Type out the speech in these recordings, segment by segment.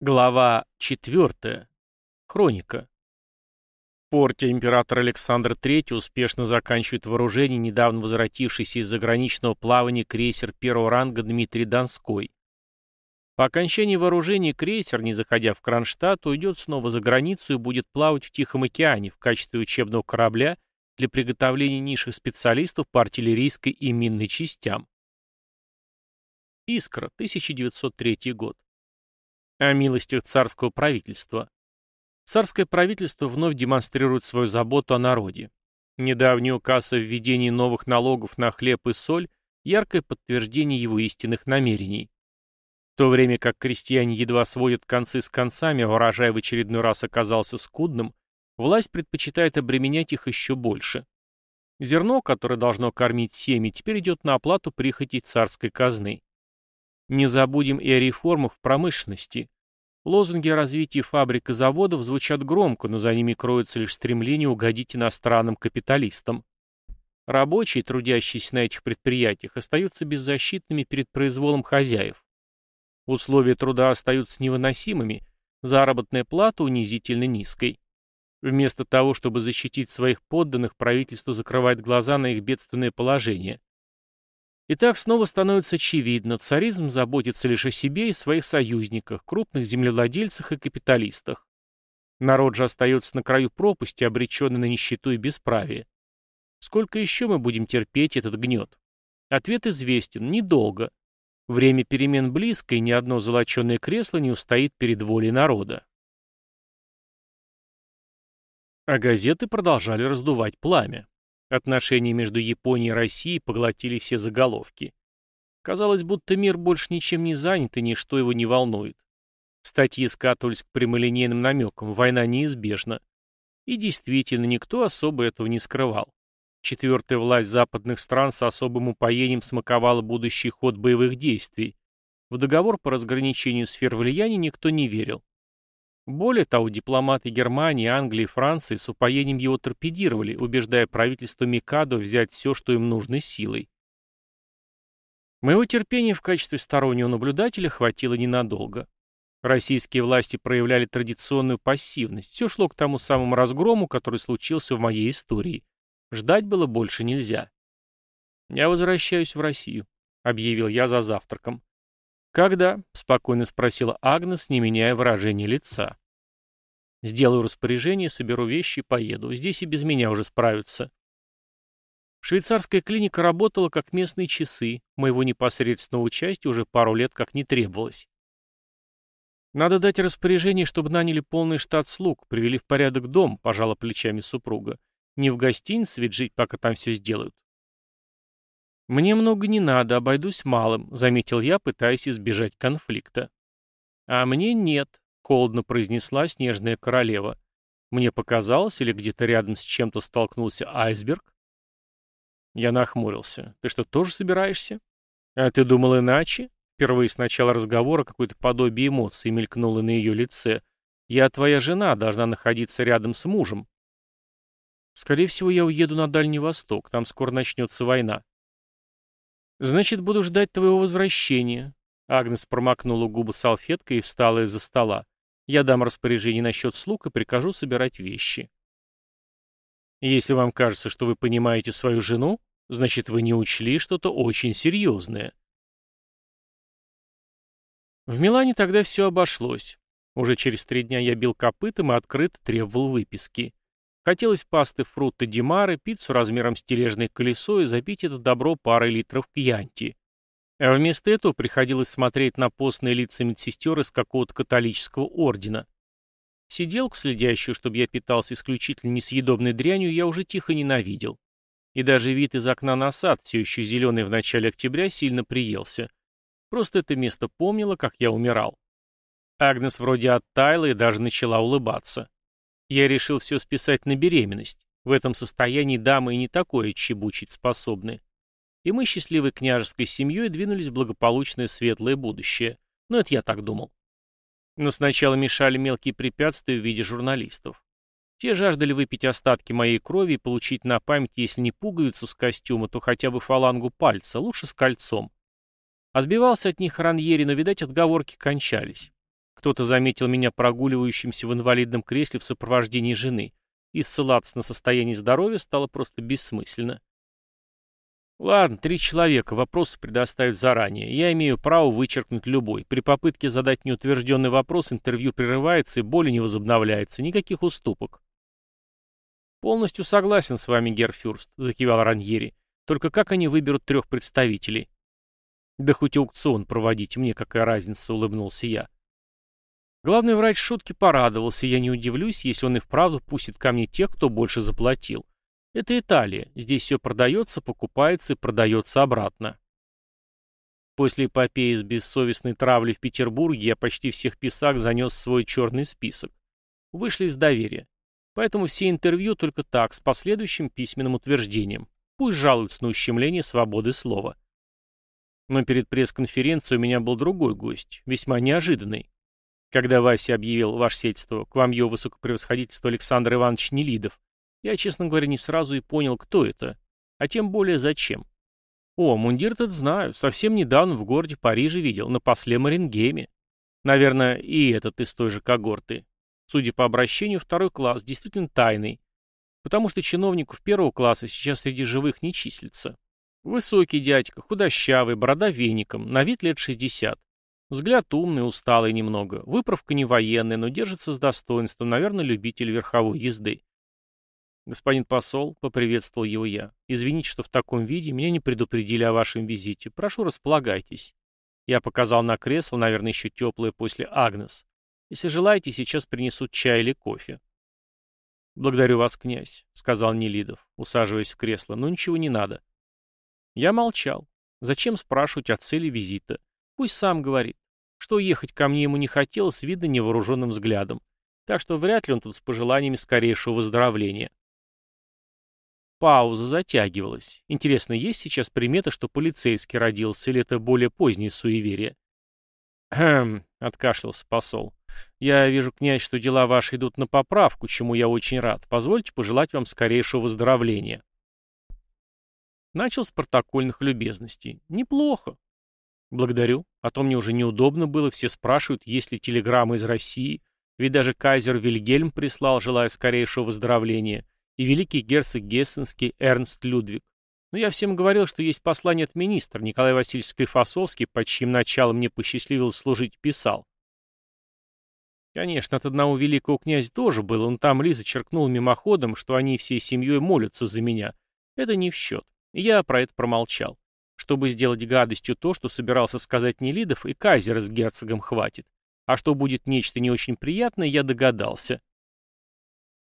Глава 4. Хроника. В император Александр III успешно заканчивает вооружение недавно возвратившийся из заграничного плавания крейсер первого ранга Дмитрий Донской. По окончании вооружения крейсер, не заходя в Кронштадт, уйдет снова за границу и будет плавать в Тихом океане в качестве учебного корабля для приготовления низших специалистов по артиллерийской и минной частям. Искра, 1903 год. О милостях царского правительства. Царское правительство вновь демонстрирует свою заботу о народе. Недавний указ о введении новых налогов на хлеб и соль – яркое подтверждение его истинных намерений. В то время как крестьяне едва сводят концы с концами, а урожай в очередной раз оказался скудным, власть предпочитает обременять их еще больше. Зерно, которое должно кормить семьи, теперь идет на оплату прихоти царской казны. Не забудем и о реформах в промышленности. Лозунги о развитии фабрик и заводов звучат громко, но за ними кроется лишь стремление угодить иностранным капиталистам. Рабочие, трудящиеся на этих предприятиях, остаются беззащитными перед произволом хозяев. Условия труда остаются невыносимыми, заработная плата унизительно низкой. Вместо того, чтобы защитить своих подданных, правительство закрывает глаза на их бедственное положение. Итак, снова становится очевидно, царизм заботится лишь о себе и своих союзниках, крупных землевладельцах и капиталистах. Народ же остается на краю пропасти, обреченный на нищету и бесправие. Сколько еще мы будем терпеть этот гнет? Ответ известен – недолго. Время перемен близко, и ни одно золоченое кресло не устоит перед волей народа. А газеты продолжали раздувать пламя. Отношения между Японией и Россией поглотили все заголовки. Казалось, будто мир больше ничем не занят и ничто его не волнует. Статьи скатывались к прямолинейным намекам, война неизбежна. И действительно, никто особо этого не скрывал. Четвертая власть западных стран с особым упоением смаковала будущий ход боевых действий. В договор по разграничению сфер влияния никто не верил. Более того, дипломаты Германии, Англии и Франции с упоением его торпедировали, убеждая правительство Микадо взять все, что им нужно, силой. Моего терпения в качестве стороннего наблюдателя хватило ненадолго. Российские власти проявляли традиционную пассивность. Все шло к тому самому разгрому, который случился в моей истории. Ждать было больше нельзя. «Я возвращаюсь в Россию», — объявил я за завтраком. «Когда?» — спокойно спросила Агнес, не меняя выражения лица. «Сделаю распоряжение, соберу вещи и поеду. Здесь и без меня уже справятся». Швейцарская клиника работала как местные часы, моего непосредственного участия уже пару лет как не требовалось. «Надо дать распоряжение, чтобы наняли полный штат слуг, привели в порядок дом», — пожала плечами супруга. «Не в гостинице ведь жить, пока там все сделают». «Мне много не надо, обойдусь малым», — заметил я, пытаясь избежать конфликта. «А мне нет», — холодно произнесла снежная королева. «Мне показалось, или где-то рядом с чем-то столкнулся айсберг?» Я нахмурился. «Ты что, тоже собираешься?» «А ты думал иначе?» Впервые с начала разговора какое-то подобие эмоций мелькнуло на ее лице. «Я твоя жена, должна находиться рядом с мужем». «Скорее всего, я уеду на Дальний Восток, там скоро начнется война». «Значит, буду ждать твоего возвращения». Агнес промокнула губы салфеткой и встала из-за стола. «Я дам распоряжение насчет слуг и прикажу собирать вещи». «Если вам кажется, что вы понимаете свою жену, значит, вы не учли что-то очень серьезное». В Милане тогда все обошлось. Уже через три дня я бил копытом и открыто требовал выписки. Хотелось пасты фрутто ди маре, пиццу размером с тележное колесо и запить это добро парой литров кьянти. А вместо этого приходилось смотреть на постные лица медсестер из какого-то католического ордена. Сиделку, следящую, чтобы я питался исключительно несъедобной дрянью, я уже тихо ненавидел. И даже вид из окна на сад, все еще зеленый в начале октября, сильно приелся. Просто это место помнило, как я умирал. Агнес вроде оттаяла и даже начала улыбаться. Я решил все списать на беременность. В этом состоянии дамы и не такое чебучить способны. И мы счастливой княжеской семьей двинулись в благополучное светлое будущее. Ну, это я так думал. Но сначала мешали мелкие препятствия в виде журналистов. Те жаждали выпить остатки моей крови и получить на память, если не пуговицу с костюма, то хотя бы фалангу пальца, лучше с кольцом. Отбивался от них Раньери, но, видать, отговорки кончались. Кто-то заметил меня прогуливающимся в инвалидном кресле в сопровождении жены, и ссылаться на состояние здоровья стало просто бессмысленно. Ладно, три человека, вопросы предоставят заранее. Я имею право вычеркнуть любой. При попытке задать неутвержденный вопрос интервью прерывается и более не возобновляется. Никаких уступок. Полностью согласен с вами, Герфюрст, закивал Раньери. Только как они выберут трех представителей? Да хоть аукцион проводить, мне какая разница, улыбнулся я. Главный врач шутки порадовался, я не удивлюсь, если он и вправду пустит ко мне тех, кто больше заплатил. Это Италия. Здесь все продается, покупается и продается обратно. После эпопеи с бессовестной травлей в Петербурге я почти всех писак занес в свой черный список. Вышли из доверия. Поэтому все интервью только так, с последующим письменным утверждением. Пусть жалуются на ущемление свободы слова. Но перед пресс-конференцией у меня был другой гость, весьма неожиданный. Когда Вася объявил ваше сельство, к вам его высокопревосходительство Александр Иванович Нелидов, я, честно говоря, не сразу и понял, кто это, а тем более зачем. О, мундир этот знаю, совсем недавно в городе Париже видел, на после Марингеме. Наверное, и этот из той же когорты. Судя по обращению, второй класс действительно тайный, потому что чиновников первого класса сейчас среди живых не числится. Высокий дядька, худощавый, борода веником, на вид лет 60. Взгляд умный, усталый немного, выправка не военная, но держится с достоинством, наверное, любитель верховой езды. «Господин посол», — поприветствовал его я, — «извините, что в таком виде меня не предупредили о вашем визите. Прошу, располагайтесь». Я показал на кресло, наверное, еще теплое после Агнес. «Если желаете, сейчас принесут чай или кофе». «Благодарю вас, князь», — сказал Нелидов, усаживаясь в кресло, — «но ничего не надо». Я молчал. Зачем спрашивать о цели визита? Пусть сам говорит. Что ехать ко мне ему не хотелось, видно невооруженным взглядом. Так что вряд ли он тут с пожеланиями скорейшего выздоровления. Пауза затягивалась. Интересно, есть сейчас примета, что полицейский родился, или это более позднее суеверие? «Хм», — откашлялся посол. «Я вижу, князь, что дела ваши идут на поправку, чему я очень рад. Позвольте пожелать вам скорейшего выздоровления». Начал с протокольных любезностей. «Неплохо». «Благодарю. А то мне уже неудобно было. Все спрашивают, есть ли телеграмма из России. Ведь даже кайзер Вильгельм прислал, желая скорейшего выздоровления и великий герцог Гессенский Эрнст Людвиг. Но я всем говорил, что есть послание от министра, Николай Васильевич Склифосовский, под чьим началом мне посчастливилось служить, писал. Конечно, от одного великого князя тоже было, но там Лиза черкнула мимоходом, что они всей семьей молятся за меня. Это не в счет. Я про это промолчал. Чтобы сделать гадостью то, что собирался сказать Нелидов, и Кайзера с герцогом хватит. А что будет нечто не очень приятное, я догадался.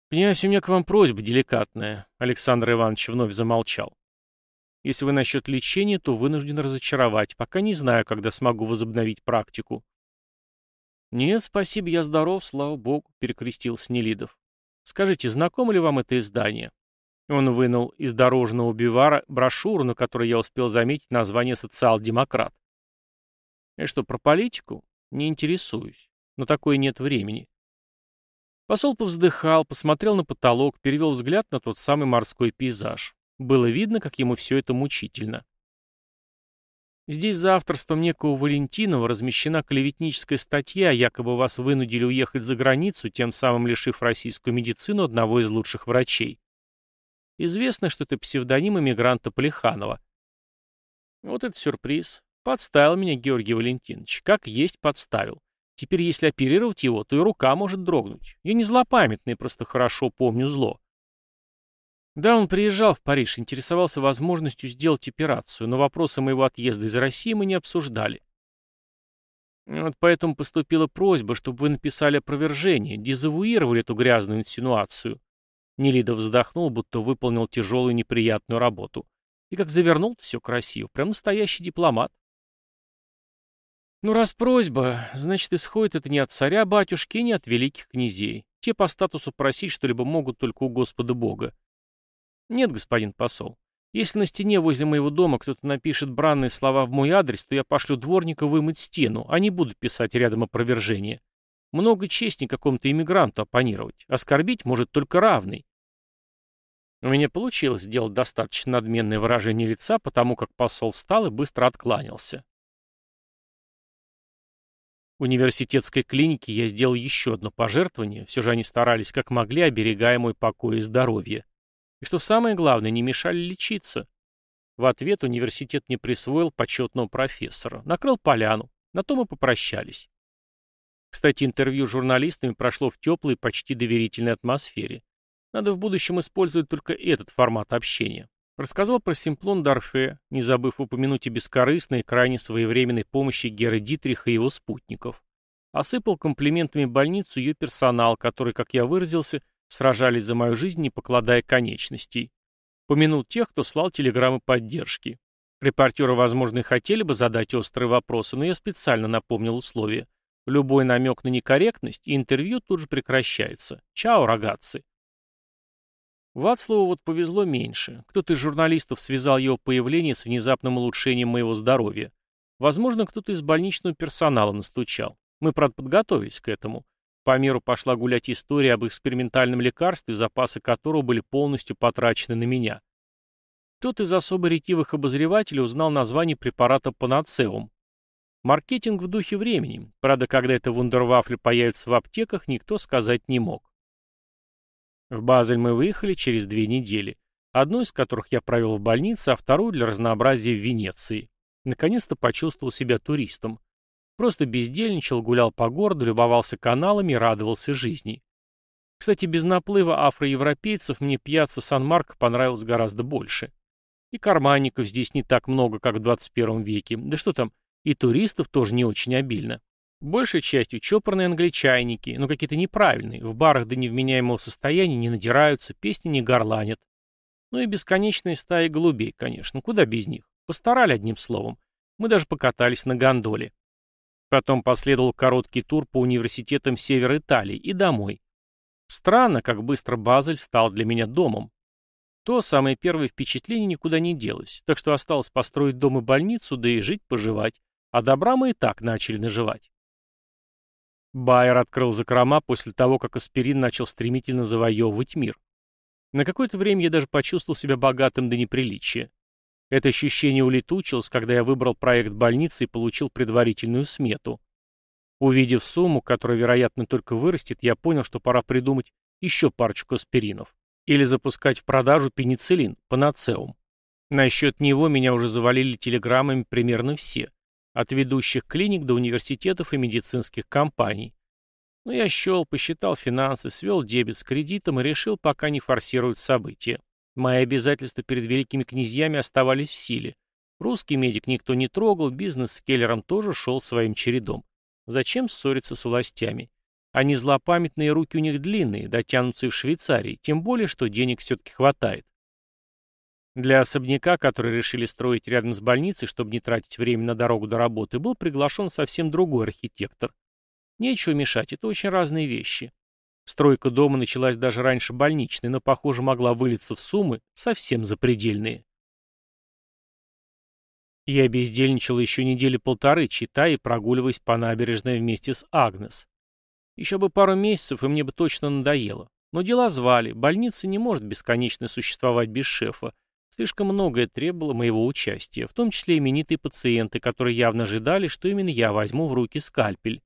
«Князь, у меня к вам просьба деликатная», — Александр Иванович вновь замолчал. «Если вы насчет лечения, то вынужден разочаровать, пока не знаю, когда смогу возобновить практику». «Нет, спасибо, я здоров, слава богу», — перекрестился Нелидов. «Скажите, знакомо ли вам это издание?» Он вынул из дорожного бивара брошюру, на которой я успел заметить название «Социал-демократ». «Я что, про политику? Не интересуюсь. Но такое нет времени. Посол повздыхал, посмотрел на потолок, перевел взгляд на тот самый морской пейзаж. Было видно, как ему все это мучительно. Здесь за авторством некого Валентинова размещена клеветническая статья, якобы вас вынудили уехать за границу, тем самым лишив российскую медицину одного из лучших врачей. Известно, что это псевдоним эмигранта Полиханова. Вот это сюрприз. Подставил меня Георгий Валентинович. Как есть подставил. Теперь, если оперировать его, то и рука может дрогнуть. Я не злопамятный, просто хорошо помню зло. Да, он приезжал в Париж, интересовался возможностью сделать операцию, но вопросы моего отъезда из России мы не обсуждали. Вот поэтому поступила просьба, чтобы вы написали опровержение, дезавуировали эту грязную инсинуацию. Нелидов вздохнул, будто выполнил тяжелую неприятную работу. И как завернул все красиво, прям настоящий дипломат. Ну, раз просьба, значит, исходит это не от царя-батюшки, не от великих князей. Те по статусу просить что-либо могут только у Господа Бога. Нет, господин посол. Если на стене возле моего дома кто-то напишет бранные слова в мой адрес, то я пошлю дворника вымыть стену, а не буду писать рядом опровержение. Много чести какому-то иммигранту оппонировать. Оскорбить может только равный. У меня получилось сделать достаточно надменное выражение лица, потому как посол встал и быстро откланялся. университетской клинике я сделал еще одно пожертвование, все же они старались как могли, оберегая мой покой и здоровье. И что самое главное, не мешали лечиться. В ответ университет мне присвоил почетного профессора, накрыл поляну, на то мы попрощались. Кстати, интервью с журналистами прошло в теплой, почти доверительной атмосфере. Надо в будущем использовать только этот формат общения. Рассказал про Симплон Дарфе, не забыв упомянуть и бескорыстной, крайне своевременной помощи Гера Дитриха и его спутников. Осыпал комплиментами больницу ее персонал, который, как я выразился, сражались за мою жизнь, не покладая конечностей. Помянул тех, кто слал телеграммы поддержки. Репортеры, возможно, и хотели бы задать острые вопросы, но я специально напомнил условия. Любой намек на некорректность, и интервью тут же прекращается. Чао, рогатцы. Вацлаву вот повезло меньше. Кто-то из журналистов связал его появление с внезапным улучшением моего здоровья. Возможно, кто-то из больничного персонала настучал. Мы, правда, подготовились к этому. По миру пошла гулять история об экспериментальном лекарстве, запасы которого были полностью потрачены на меня. Кто-то из особо ретивых обозревателей узнал название препарата панацеум. Маркетинг в духе времени. Правда, когда это вундервафли появится в аптеках, никто сказать не мог. В Базель мы выехали через две недели, одну из которых я провел в больнице, а вторую для разнообразия в Венеции. Наконец-то почувствовал себя туристом. Просто бездельничал, гулял по городу, любовался каналами радовался жизни. Кстати, без наплыва афроевропейцев мне пьяца Сан-Марко понравилось гораздо больше. И карманников здесь не так много, как в 21 веке. Да что там, и туристов тоже не очень обильно. Большей частью чопорные англичайники, но какие-то неправильные, в барах до невменяемого состояния не надираются, песни не горланят. Ну и бесконечные стаи голубей, конечно, куда без них. Постарали одним словом. Мы даже покатались на гондоле. Потом последовал короткий тур по университетам севера Италии и домой. Странно, как быстро Базель стал для меня домом. То самое первое впечатление никуда не делось, так что осталось построить дом и больницу, да и жить-поживать. А добра мы и так начали наживать. Байер открыл закрома после того, как аспирин начал стремительно завоевывать мир. На какое-то время я даже почувствовал себя богатым до неприличия. Это ощущение улетучилось, когда я выбрал проект больницы и получил предварительную смету. Увидев сумму, которая, вероятно, только вырастет, я понял, что пора придумать еще парочку аспиринов. Или запускать в продажу пенициллин, панацеум. Насчет него меня уже завалили телеграммами примерно все. От ведущих клиник до университетов и медицинских компаний. Но я счел, посчитал финансы, свел дебет с кредитом и решил пока не форсировать события. Мои обязательства перед великими князьями оставались в силе. Русский медик никто не трогал, бизнес с Келлером тоже шел своим чередом. Зачем ссориться с властями? Они злопамятные, руки у них длинные, дотянутся и в Швейцарии, тем более, что денег все-таки хватает. Для особняка, который решили строить рядом с больницей, чтобы не тратить время на дорогу до работы, был приглашен совсем другой архитектор. Нечего мешать, это очень разные вещи. Стройка дома началась даже раньше больничной, но, похоже, могла вылиться в суммы совсем запредельные. Я бездельничал еще недели полторы, читая и прогуливаясь по набережной вместе с Агнес. Еще бы пару месяцев, и мне бы точно надоело. Но дела звали, больница не может бесконечно существовать без шефа, Слишком многое требовало моего участия, в том числе именитые пациенты, которые явно ожидали, что именно я возьму в руки скальпель.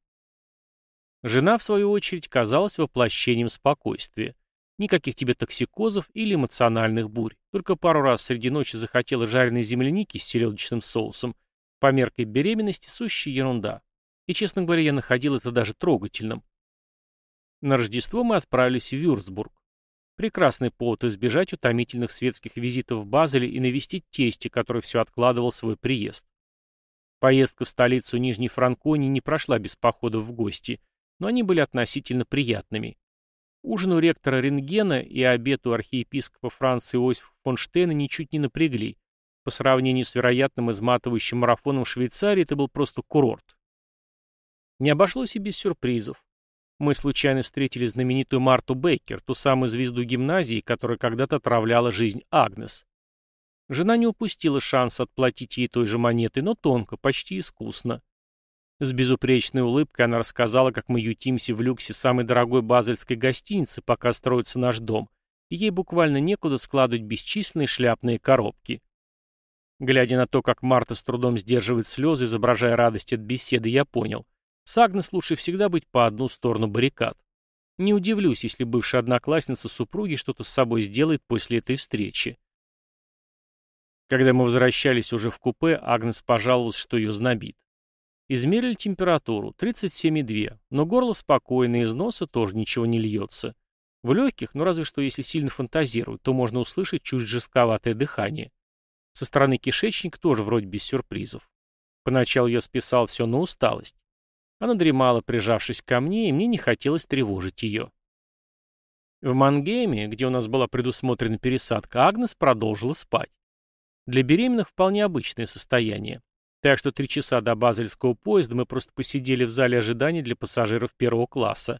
Жена, в свою очередь, казалась воплощением спокойствия. Никаких тебе токсикозов или эмоциональных бурь. Только пару раз среди ночи захотела жареной земляники с селедочным соусом. По меркой беременности сущая ерунда. И, честно говоря, я находил это даже трогательным. На Рождество мы отправились в Вюрцбург. Прекрасный повод избежать утомительных светских визитов в Базеле и навестить тести, который все откладывал свой приезд. Поездка в столицу Нижней Франконии не прошла без походов в гости, но они были относительно приятными. Ужин у ректора Рентгена и обед у архиепископа Франции Иосифа фон Штейна ничуть не напрягли. По сравнению с вероятным изматывающим марафоном в Швейцарии это был просто курорт. Не обошлось и без сюрпризов. Мы случайно встретили знаменитую Марту Бейкер, ту самую звезду гимназии, которая когда-то отравляла жизнь Агнес. Жена не упустила шанс отплатить ей той же монетой, но тонко, почти искусно. С безупречной улыбкой она рассказала, как мы ютимся в люксе самой дорогой базельской гостиницы, пока строится наш дом, и ей буквально некуда складывать бесчисленные шляпные коробки. Глядя на то, как Марта с трудом сдерживает слезы, изображая радость от беседы, я понял. С Агнес лучше всегда быть по одну сторону баррикад. Не удивлюсь, если бывшая одноклассница супруги что-то с собой сделает после этой встречи. Когда мы возвращались уже в купе, Агнес пожаловалась, что ее знобит. Измерили температуру, 37,2, но горло спокойное, из носа тоже ничего не льется. В легких, ну разве что если сильно фантазировать, то можно услышать чуть жестковатое дыхание. Со стороны кишечника тоже вроде без сюрпризов. Поначалу я списал все на усталость. Она дремала, прижавшись ко мне, и мне не хотелось тревожить ее. В Мангейме, где у нас была предусмотрена пересадка, Агнес продолжила спать. Для беременных вполне обычное состояние. Так что три часа до базельского поезда мы просто посидели в зале ожидания для пассажиров первого класса.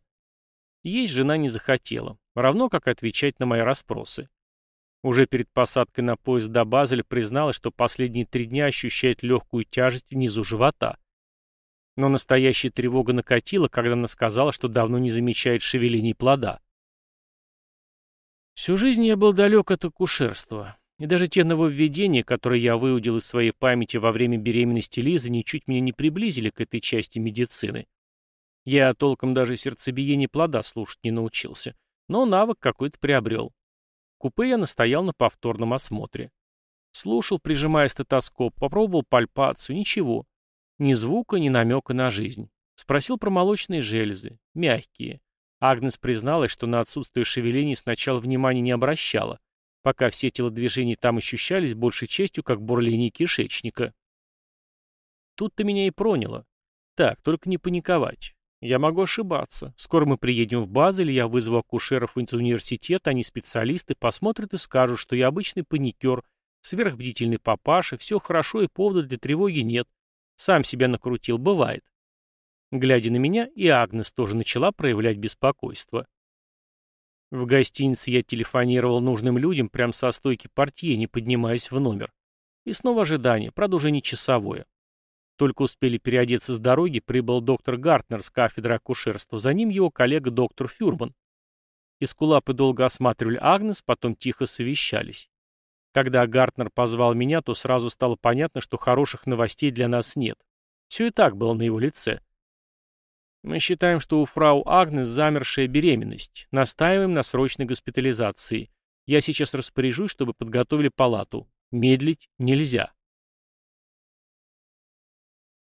Есть жена не захотела, равно как отвечать на мои расспросы. Уже перед посадкой на поезд до Базеля призналась, что последние три дня ощущает легкую тяжесть внизу живота. Но настоящая тревога накатила, когда она сказала, что давно не замечает шевелений плода. Всю жизнь я был далек от акушерства, и даже те нововведения, которые я выудил из своей памяти во время беременности Лизы, ничуть меня не приблизили к этой части медицины. Я толком даже сердцебиение плода слушать не научился, но навык какой-то приобрел. В купе я настоял на повторном осмотре. Слушал, прижимая стетоскоп, попробовал пальпацию, ничего. Ни звука, ни намека на жизнь. Спросил про молочные железы. Мягкие. Агнес призналась, что на отсутствие шевелений сначала внимания не обращала, пока все телодвижения там ощущались большей частью как бурление кишечника. Тут-то меня и проняло. Так, только не паниковать. Я могу ошибаться. Скоро мы приедем в Базель, я вызову акушеров из университета, они специалисты, посмотрят и скажут, что я обычный паникер, сверхбдительный папаша, все хорошо и повода для тревоги нет. Сам себя накрутил, бывает. Глядя на меня, и Агнес тоже начала проявлять беспокойство. В гостинице я телефонировал нужным людям прямо со стойки портье, не поднимаясь в номер. И снова ожидание, не часовое. Только успели переодеться с дороги, прибыл доктор Гартнер с кафедры акушерства, за ним его коллега доктор Фюрман. Искулапы долго осматривали Агнес, потом тихо совещались. Когда Гартнер позвал меня, то сразу стало понятно, что хороших новостей для нас нет. Все и так было на его лице. Мы считаем, что у фрау Агнес замершая беременность. Настаиваем на срочной госпитализации. Я сейчас распоряжусь, чтобы подготовили палату. Медлить нельзя.